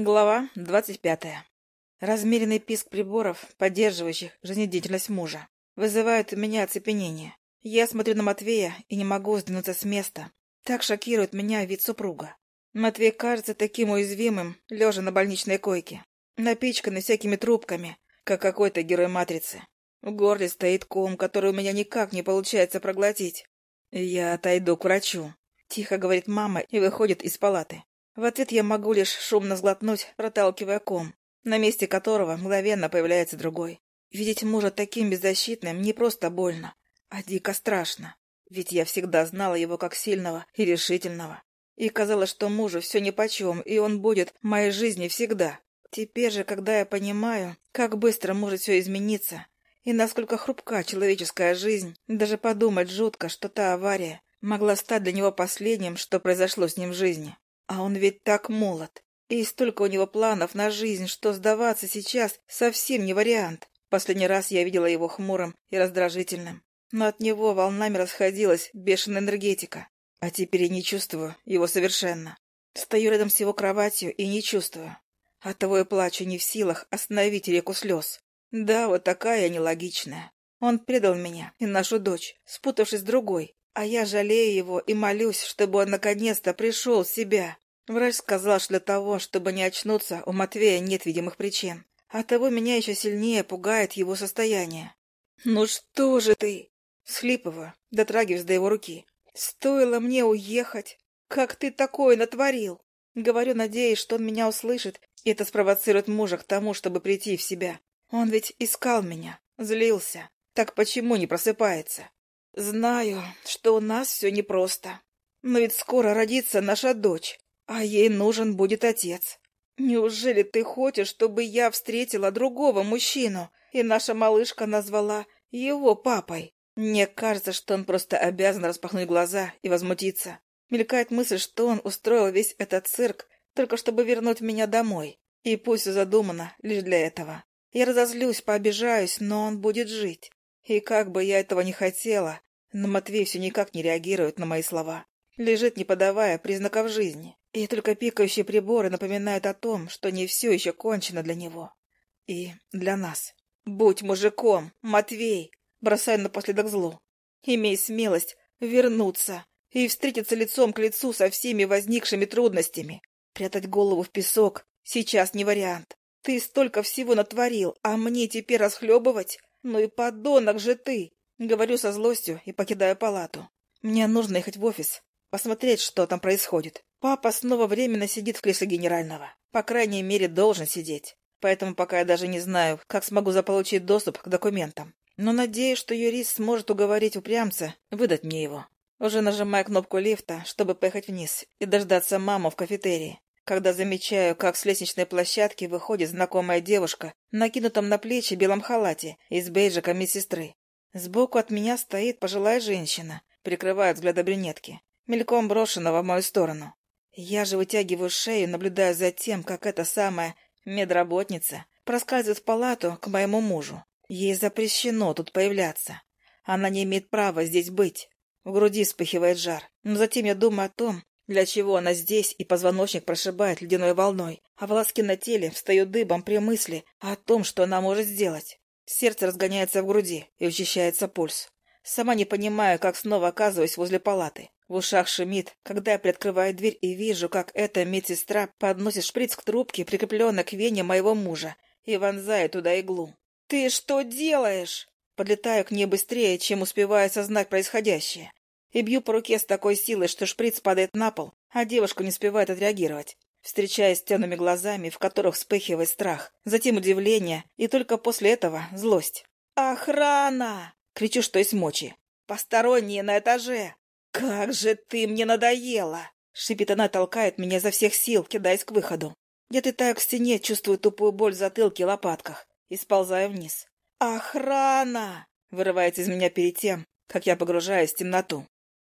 Глава двадцать пятая. Размеренный писк приборов, поддерживающих жизнедеятельность мужа, вызывает у меня оцепенение. Я смотрю на Матвея и не могу сдвинуться с места. Так шокирует меня вид супруга. Матвей кажется таким уязвимым, лежа на больничной койке, напичканный всякими трубками, как какой-то герой «Матрицы». В горле стоит ком, который у меня никак не получается проглотить. «Я отойду к врачу», — тихо говорит мама и выходит из палаты. В ответ я могу лишь шумно сглотнуть, проталкивая ком, на месте которого мгновенно появляется другой. Видеть мужа таким беззащитным не просто больно, а дико страшно. Ведь я всегда знала его как сильного и решительного. И казалось, что мужу все нипочем, и он будет в моей жизни всегда. Теперь же, когда я понимаю, как быстро может все измениться, и насколько хрупка человеческая жизнь, даже подумать жутко, что та авария могла стать для него последним, что произошло с ним в жизни. А он ведь так молод. И столько у него планов на жизнь, что сдаваться сейчас совсем не вариант. Последний раз я видела его хмурым и раздражительным. Но от него волнами расходилась бешеная энергетика. А теперь я не чувствую его совершенно. Стою рядом с его кроватью и не чувствую. Оттого и плачу не в силах остановить реку слез. Да, вот такая я нелогичная. Он предал меня и нашу дочь, спутавшись с другой, а я жалею его и молюсь, чтобы он наконец-то пришел в себя. Врач сказал, что для того, чтобы не очнуться, у Матвея нет видимых причин. Оттого меня еще сильнее пугает его состояние. «Ну что же ты?» Схлипываю, дотрагиваясь до его руки. «Стоило мне уехать. Как ты такое натворил?» Говорю, надеясь, что он меня услышит, и это спровоцирует мужа к тому, чтобы прийти в себя. Он ведь искал меня, злился. Так почему не просыпается? Знаю, что у нас все непросто. Но ведь скоро родится наша дочь, а ей нужен будет отец. Неужели ты хочешь, чтобы я встретила другого мужчину, и наша малышка назвала его папой? Мне кажется, что он просто обязан распахнуть глаза и возмутиться. Мелькает мысль, что он устроил весь этот цирк, только чтобы вернуть меня домой. И пусть задумано лишь для этого. Я разозлюсь, пообижаюсь, но он будет жить. И как бы я этого не хотела, но Матвей все никак не реагирует на мои слова. Лежит, не подавая признаков жизни. И только пикающие приборы напоминают о том, что не все еще кончено для него. И для нас. Будь мужиком, Матвей, бросая напоследок злу. Имей смелость вернуться и встретиться лицом к лицу со всеми возникшими трудностями. Прятать голову в песок сейчас не вариант. Ты столько всего натворил, а мне теперь расхлебывать? Ну и подонок же ты! Говорю со злостью и покидаю палату. Мне нужно ехать в офис, посмотреть, что там происходит. Папа снова временно сидит в кресле генерального. По крайней мере, должен сидеть. Поэтому пока я даже не знаю, как смогу заполучить доступ к документам. Но надеюсь, что юрист сможет уговорить упрямца выдать мне его. Уже нажимаю кнопку лифта, чтобы поехать вниз и дождаться маму в кафетерии, когда замечаю, как с лестничной площадки выходит знакомая девушка, накинутом на плечи белом халате из бейджика медсестры. Сбоку от меня стоит пожилая женщина, прикрывая взгляда брюнетки, мельком брошенного в мою сторону. Я же вытягиваю шею, наблюдая за тем, как эта самая медработница проскальзывает в палату к моему мужу. Ей запрещено тут появляться. Она не имеет права здесь быть. В груди вспыхивает жар. Но затем я думаю о том, для чего она здесь, и позвоночник прошибает ледяной волной, а волоски на теле встают дыбом при мысли о том, что она может сделать. Сердце разгоняется в груди и учащается пульс. Сама не понимаю, как снова оказываюсь возле палаты. В ушах шумит, когда я приоткрываю дверь и вижу, как эта медсестра подносит шприц к трубке, прикрепленной к вене моего мужа, и вонзает туда иглу. «Ты что делаешь?» Подлетаю к ней быстрее, чем успеваю осознать происходящее. И бью по руке с такой силой, что шприц падает на пол, а девушка не успевает отреагировать встречаясь с темными глазами, в которых вспыхивает страх, затем удивление и только после этого злость. «Охрана!» — кричу, что есть мочи. «Посторонние на этаже!» «Как же ты мне надоела!» — шипит она, толкает меня изо всех сил, кидаясь к выходу. Я летаю к стене, чувствую тупую боль в затылке и лопатках и сползаю вниз. «Охрана!» — вырывается из меня перед тем, как я погружаюсь в темноту.